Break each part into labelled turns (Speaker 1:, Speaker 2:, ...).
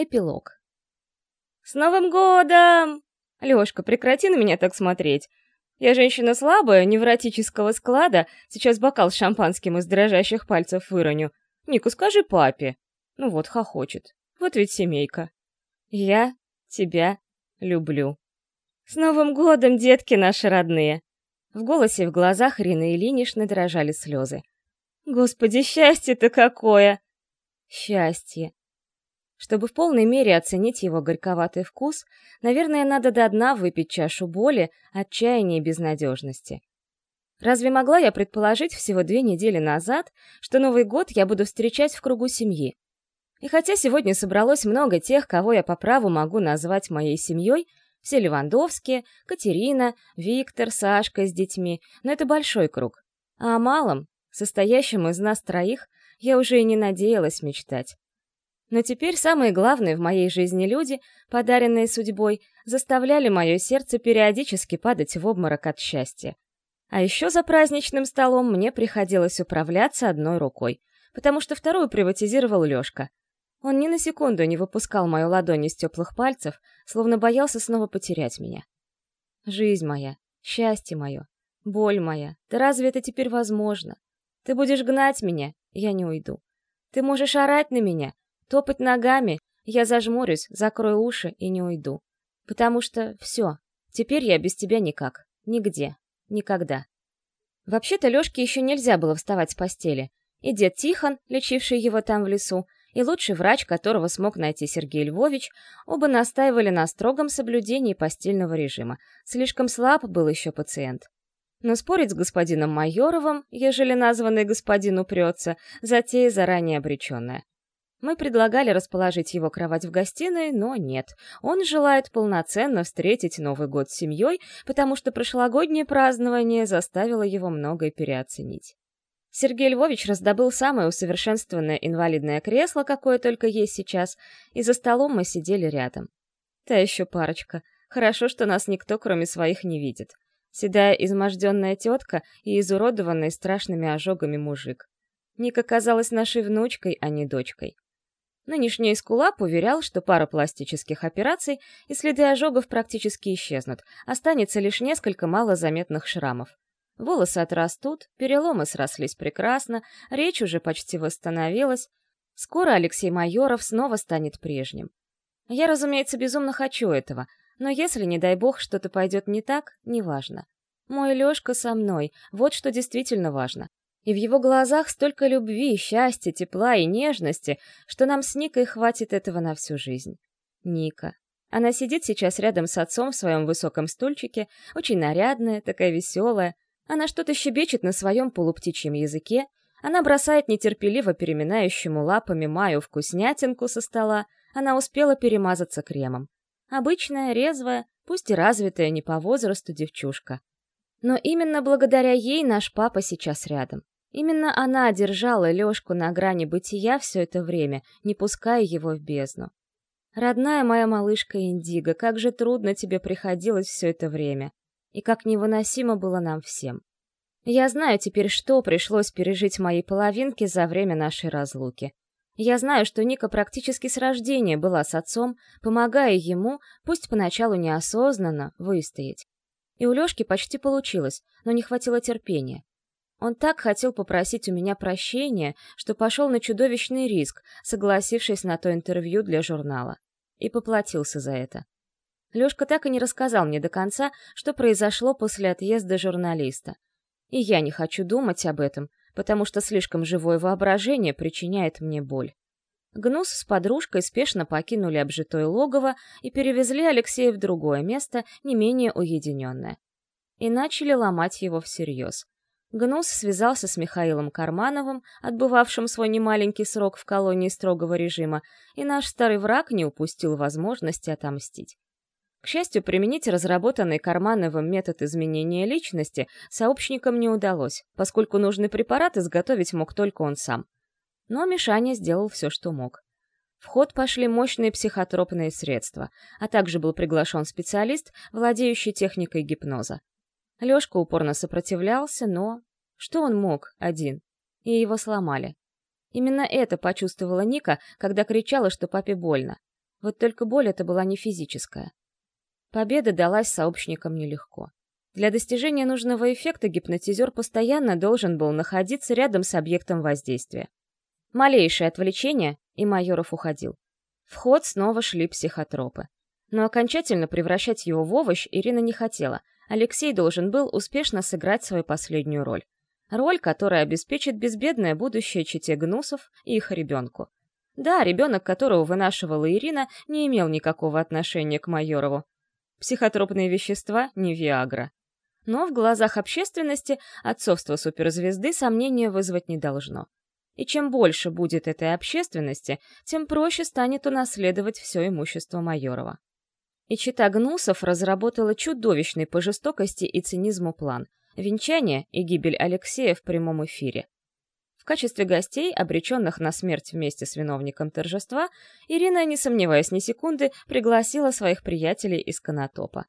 Speaker 1: Эпилог. «С Новым годом!» «Лёшка, прекрати на меня так смотреть. Я женщина слабая, невротического склада, сейчас бокал с шампанским из дрожащих пальцев выроню. Нику, скажи папе». Ну вот, хохочет. Вот ведь семейка. Я тебя люблю. С Новым годом, детки наши родные! В голосе и в глазах Рины Ильиничны дрожали слезы. Господи, счастье-то какое! Счастье. Чтобы в полной мере оценить его горьковатый вкус, наверное, надо до дна выпить чашу боли, отчаяния и безнадежности. Разве могла я предположить всего две недели назад, что Новый год я буду встречать в кругу семьи? И хотя сегодня собралось много тех, кого я по праву могу назвать моей семьей, все Левандовские, Катерина, Виктор, Сашка с детьми, но это большой круг. А о малом, состоящем из нас троих, я уже и не надеялась мечтать. Но теперь самые главные в моей жизни люди, подаренные судьбой, заставляли мое сердце периодически падать в обморок от счастья. А еще за праздничным столом мне приходилось управляться одной рукой, потому что вторую приватизировал Лёшка. Он ни на секунду не выпускал мою ладонь из теплых пальцев, словно боялся снова потерять меня. Жизнь моя, счастье мое, боль моя, да разве это теперь возможно? Ты будешь гнать меня, я не уйду. Ты можешь орать на меня, Топать ногами, я зажмурюсь, закрою уши и не уйду. Потому что все, теперь я без тебя никак, нигде, никогда. Вообще-то Лёшке еще нельзя было вставать с постели. И дед Тихон, лечивший его там в лесу, и лучший врач, которого смог найти Сергей Львович, оба настаивали на строгом соблюдении постельного режима. Слишком слаб был еще пациент. Но спорить с господином Майоровым, ежели названный господин упрется, затея заранее обреченная. Мы предлагали расположить его кровать в гостиной, но нет. Он желает полноценно встретить Новый год с семьей, потому что прошлогоднее празднование заставило его многое переоценить. Сергей Львович раздобыл самое усовершенствованное инвалидное кресло, какое только есть сейчас, и за столом мы сидели рядом. Та еще парочка. Хорошо, что нас никто, кроме своих, не видит. Седая изможденная тетка и изуродованный страшными ожогами мужик. Ника казалась нашей внучкой, а не дочкой. Нынешний эскулап уверял, что пара пластических операций и следы ожогов практически исчезнут, останется лишь несколько малозаметных шрамов. Волосы отрастут, переломы срослись прекрасно, речь уже почти восстановилась. Скоро Алексей Майоров снова станет прежним. Я, разумеется, безумно хочу этого, но если, не дай бог, что-то пойдет не так, неважно. Мой Лёшка со мной, вот что действительно важно и в его глазах столько любви, счастья, тепла и нежности, что нам с Никой хватит этого на всю жизнь. Ника. Она сидит сейчас рядом с отцом в своем высоком стульчике, очень нарядная, такая веселая. Она что-то щебечет на своем полуптичьем языке, она бросает нетерпеливо переминающему лапами Маю вкуснятинку со стола, она успела перемазаться кремом. Обычная, резвая, пусть и развитая не по возрасту девчушка. Но именно благодаря ей наш папа сейчас рядом. Именно она держала Лёшку на грани бытия все это время, не пуская его в бездну. Родная моя малышка Индиго, как же трудно тебе приходилось все это время. И как невыносимо было нам всем. Я знаю теперь, что пришлось пережить моей половинке за время нашей разлуки. Я знаю, что Ника практически с рождения была с отцом, помогая ему, пусть поначалу неосознанно, выстоять. И у Лёшки почти получилось, но не хватило терпения. Он так хотел попросить у меня прощения, что пошел на чудовищный риск, согласившись на то интервью для журнала. И поплатился за это. Лёшка так и не рассказал мне до конца, что произошло после отъезда журналиста. И я не хочу думать об этом, потому что слишком живое воображение причиняет мне боль. Гнус с подружкой спешно покинули обжитое логово и перевезли Алексея в другое место, не менее уединенное. И начали ломать его всерьез. Гнус связался с Михаилом Кармановым, отбывавшим свой немаленький срок в колонии строгого режима, и наш старый враг не упустил возможности отомстить. К счастью, применить разработанный Кармановым метод изменения личности сообщникам не удалось, поскольку нужный препарат изготовить мог только он сам. Но Мишаня сделал все, что мог. В ход пошли мощные психотропные средства, а также был приглашен специалист, владеющий техникой гипноза. Лёшка упорно сопротивлялся, но... Что он мог один? И его сломали. Именно это почувствовала Ника, когда кричала, что папе больно. Вот только боль эта была не физическая. Победа далась сообщникам нелегко. Для достижения нужного эффекта гипнотизер постоянно должен был находиться рядом с объектом воздействия. Малейшее отвлечение, и Майоров уходил. В ход снова шли психотропы. Но окончательно превращать его в овощ Ирина не хотела. Алексей должен был успешно сыграть свою последнюю роль. Роль, которая обеспечит безбедное будущее чете Гнусов и их ребенку. Да, ребенок, которого вынашивала Ирина, не имел никакого отношения к Майорову. Психотропные вещества — не Виагра. Но в глазах общественности отцовство суперзвезды сомнения вызвать не должно. И чем больше будет этой общественности, тем проще станет унаследовать все имущество Майорова. И чита Гнусов разработала чудовищный по жестокости и цинизму план — венчание и гибель Алексея в прямом эфире. В качестве гостей, обреченных на смерть вместе с виновником торжества, Ирина, не сомневаясь ни секунды, пригласила своих приятелей из Конотопа.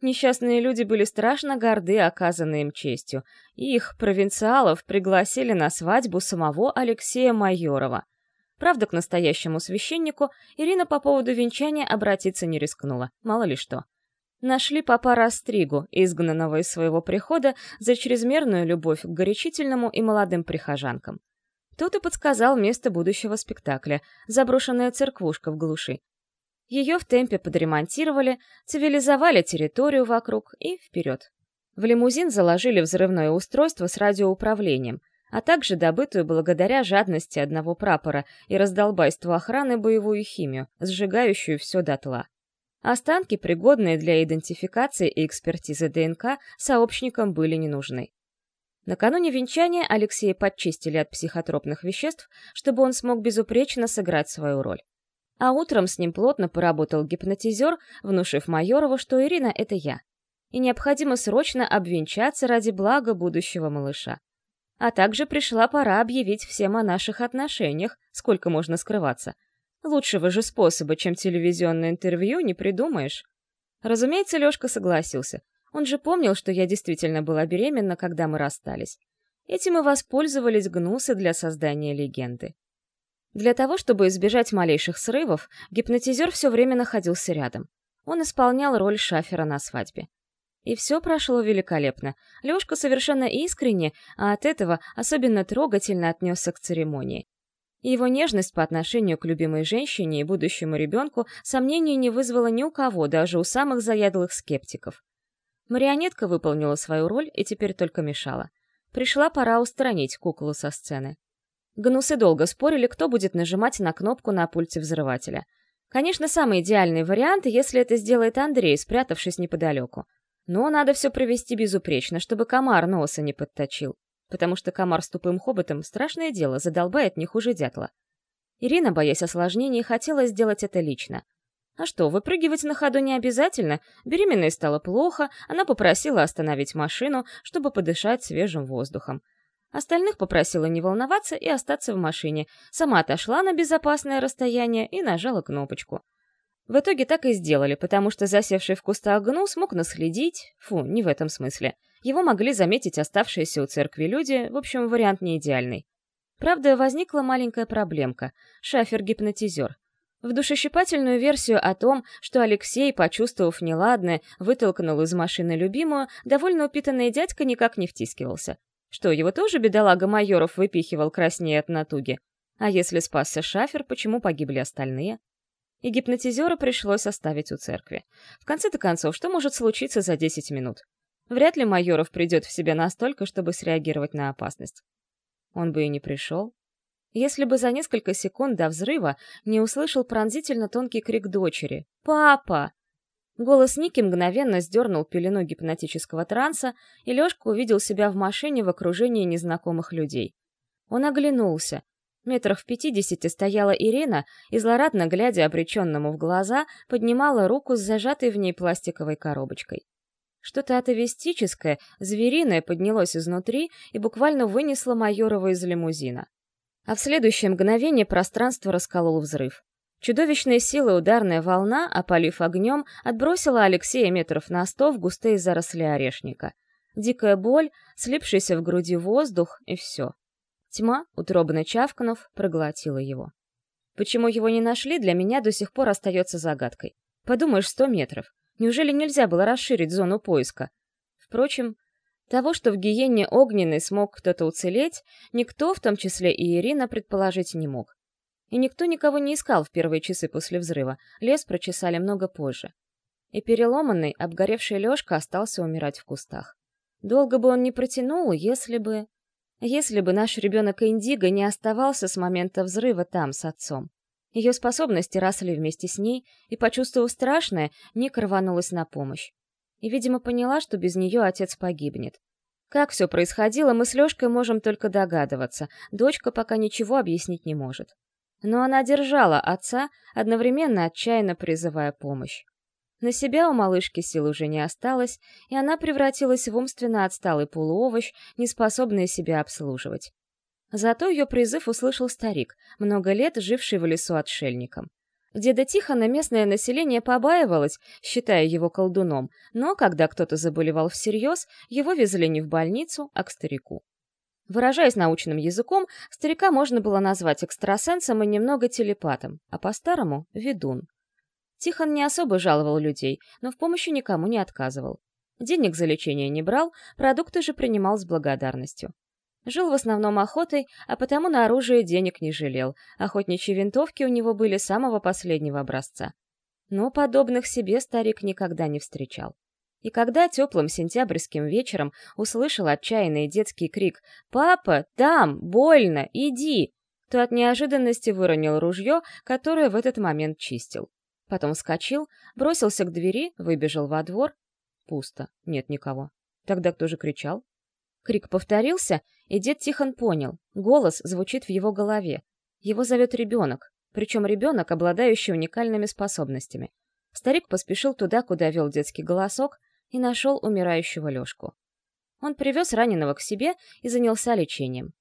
Speaker 1: Несчастные люди были страшно горды оказанной им честью, их, провинциалов, пригласили на свадьбу самого Алексея Майорова — Правда, к настоящему священнику Ирина по поводу венчания обратиться не рискнула, мало ли что. Нашли папа Растригу, изгнанного из своего прихода за чрезмерную любовь к горячительному и молодым прихожанкам. Тут и подсказал место будущего спектакля — заброшенная церквушка в глуши. Ее в темпе подремонтировали, цивилизовали территорию вокруг и вперед. В лимузин заложили взрывное устройство с радиоуправлением — а также добытую благодаря жадности одного прапора и раздолбайству охраны боевую химию, сжигающую все дотла. Останки, пригодные для идентификации и экспертизы ДНК, сообщникам были не нужны. Накануне венчания Алексея подчистили от психотропных веществ, чтобы он смог безупречно сыграть свою роль. А утром с ним плотно поработал гипнотизер, внушив Майорову, что Ирина — это я. И необходимо срочно обвенчаться ради блага будущего малыша. А также пришла пора объявить всем о наших отношениях, сколько можно скрываться. Лучшего же способа, чем телевизионное интервью, не придумаешь. Разумеется, Лёшка согласился. Он же помнил, что я действительно была беременна, когда мы расстались. Этим и воспользовались гнусы для создания легенды. Для того, чтобы избежать малейших срывов, гипнотизер все время находился рядом. Он исполнял роль шафера на свадьбе. И все прошло великолепно. Лёшка совершенно искренне, а от этого особенно трогательно отнесся к церемонии. Его нежность по отношению к любимой женщине и будущему ребенку сомнений не вызвала ни у кого, даже у самых заядлых скептиков. Марионетка выполнила свою роль и теперь только мешала. Пришла пора устранить куклу со сцены. Гнусы долго спорили, кто будет нажимать на кнопку на пульте взрывателя. Конечно, самый идеальный вариант, если это сделает Андрей, спрятавшись неподалеку. Но надо все провести безупречно, чтобы комар носа не подточил. Потому что комар с тупым хоботом — страшное дело, задолбает не хуже дятла. Ирина, боясь осложнений, хотела сделать это лично. А что, выпрыгивать на ходу не обязательно. Беременной стало плохо, она попросила остановить машину, чтобы подышать свежим воздухом. Остальных попросила не волноваться и остаться в машине. Сама отошла на безопасное расстояние и нажала кнопочку. В итоге так и сделали, потому что засевший в кустах гну смог наследить, фу, не в этом смысле. Его могли заметить оставшиеся у церкви люди, в общем, вариант не идеальный. Правда, возникла маленькая проблемка — шафер-гипнотизер. В душещипательную версию о том, что Алексей, почувствовав неладное, вытолкнул из машины любимую, довольно упитанный дядька никак не втискивался. Что, его тоже бедолага Майоров выпихивал краснее от натуги? А если спасся шафер, почему погибли остальные? И гипнотизера пришлось оставить у церкви. В конце-то концов, что может случиться за 10 минут? Вряд ли Майоров придет в себя настолько, чтобы среагировать на опасность. Он бы и не пришел. Если бы за несколько секунд до взрыва не услышал пронзительно тонкий крик дочери «Папа!». Голос Ники мгновенно сдернул пелену гипнотического транса, и Лёшка увидел себя в машине в окружении незнакомых людей. Он оглянулся, Метрах в пятидесяти стояла Ирина и, злорадно глядя обреченному в глаза, поднимала руку с зажатой в ней пластиковой коробочкой. Что-то атовистическое, звериное поднялось изнутри и буквально вынесло Майорова из лимузина. А в следующее мгновение пространство расколол взрыв. Чудовищной силой ударная волна, опалив огнем, отбросила Алексея метров на сто в густые заросли орешника. Дикая боль, слипшийся в груди воздух и все. Тьма, утробно чавкнув, проглотила его. Почему его не нашли, для меня до сих пор остается загадкой. Подумаешь, сто метров. Неужели нельзя было расширить зону поиска? Впрочем, того, что в гиене огненной смог кто-то уцелеть, никто, в том числе и Ирина, предположить не мог. И никто никого не искал в первые часы после взрыва, лес прочесали много позже. И переломанный, обгоревший Лёшка остался умирать в кустах. Долго бы он не протянул, если бы... Если бы наш ребенок Индиго не оставался с момента взрыва там, с отцом. Ее способности росли вместе с ней, и, почувствовав страшное, Ника рванулась на помощь. И, видимо, поняла, что без нее отец погибнет. Как все происходило, мы с Лешкой можем только догадываться, дочка пока ничего объяснить не может. Но она держала отца, одновременно отчаянно призывая помощь. На себя у малышки сил уже не осталось, и она превратилась в умственно отсталый полуовощ, неспособный себя обслуживать. Зато ее призыв услышал старик, много лет живший в лесу отшельником. Деда Тихона местное население побаивалось, считая его колдуном, но когда кто-то заболевал всерьез, его везли не в больницу, а к старику. Выражаясь научным языком, старика можно было назвать экстрасенсом и немного телепатом, а по-старому — ведун. Тихон не особо жаловал людей, но в помощи никому не отказывал. Денег за лечение не брал, продукты же принимал с благодарностью. Жил в основном охотой, а потому на оружие денег не жалел. Охотничьи винтовки у него были самого последнего образца. Но подобных себе старик никогда не встречал. И когда теплым сентябрьским вечером услышал отчаянный детский крик «Папа, там, больно, иди!», то от неожиданности выронил ружье, которое в этот момент чистил. Потом вскочил, бросился к двери, выбежал во двор. Пусто, нет никого. Тогда кто же кричал? Крик повторился, и дед Тихон понял. Голос звучит в его голове. Его зовет ребенок, причем ребенок, обладающий уникальными способностями. Старик поспешил туда, куда вел детский голосок, и нашел умирающего Лешку. Он привез раненого к себе и занялся лечением.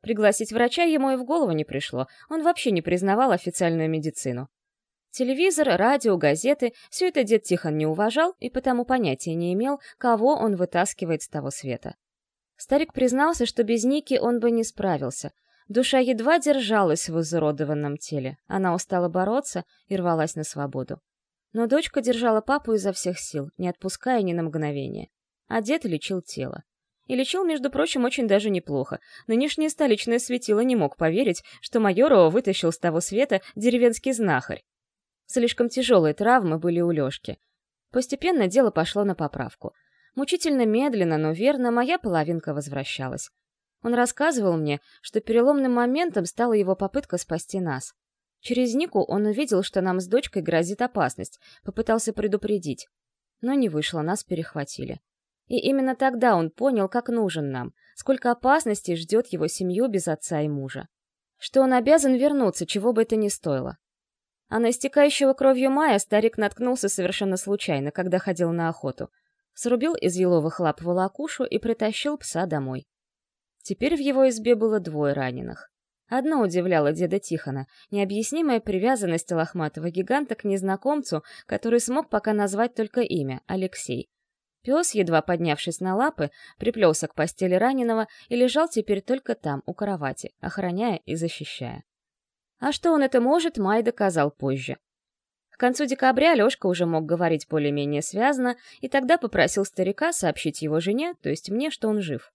Speaker 1: Пригласить врача ему и в голову не пришло, он вообще не признавал официальную медицину. Телевизор, радио, газеты — все это дед Тихон не уважал и потому понятия не имел, кого он вытаскивает с того света. Старик признался, что без Ники он бы не справился. Душа едва держалась в изуродованном теле. Она устала бороться и рвалась на свободу. Но дочка держала папу изо всех сил, не отпуская ни на мгновение. А дед лечил тело. И лечил, между прочим, очень даже неплохо. Нынешнее столичное светило не мог поверить, что Майорова вытащил с того света деревенский знахарь. Слишком тяжелые травмы были у Лёшки. Постепенно дело пошло на поправку — Мучительно медленно, но верно моя половинка возвращалась. Он рассказывал мне, что переломным моментом стала его попытка спасти нас. Через Нику он увидел, что нам с дочкой грозит опасность, попытался предупредить. Но не вышло, нас перехватили. И именно тогда он понял, как нужен нам, сколько опасностей ждет его семью без отца и мужа. Что он обязан вернуться, чего бы это ни стоило. А на истекающего кровью Мая старик наткнулся совершенно случайно, когда ходил на охоту срубил из еловых лап волокушу и притащил пса домой. Теперь в его избе было двое раненых. Одно удивляло деда Тихона — необъяснимая привязанность лохматого гиганта к незнакомцу, который смог пока назвать только имя — Алексей. Пес, едва поднявшись на лапы, приплелся к постели раненого и лежал теперь только там, у кровати, охраняя и защищая. А что он это может, Май доказал позже. К концу декабря Лёшка уже мог говорить более-менее связно, и тогда попросил старика сообщить его жене, то есть мне, что он жив.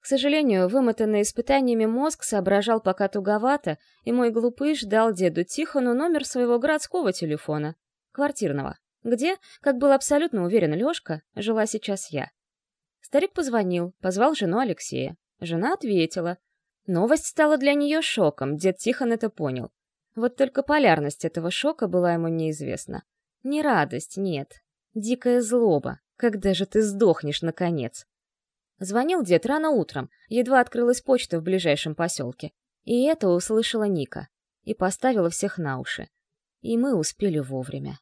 Speaker 1: К сожалению, вымотанный испытаниями мозг соображал пока туговато, и мой глупыш дал деду Тихону номер своего городского телефона, квартирного, где, как был абсолютно уверен Лёшка, жила сейчас я. Старик позвонил, позвал жену Алексея. Жена ответила. Новость стала для нее шоком, дед Тихон это понял. Вот только полярность этого шока была ему неизвестна. Не радость, нет. Дикая злоба. Когда же ты сдохнешь, наконец? Звонил дед рано утром, едва открылась почта в ближайшем поселке. И это услышала Ника. И поставила всех на уши. И мы успели вовремя.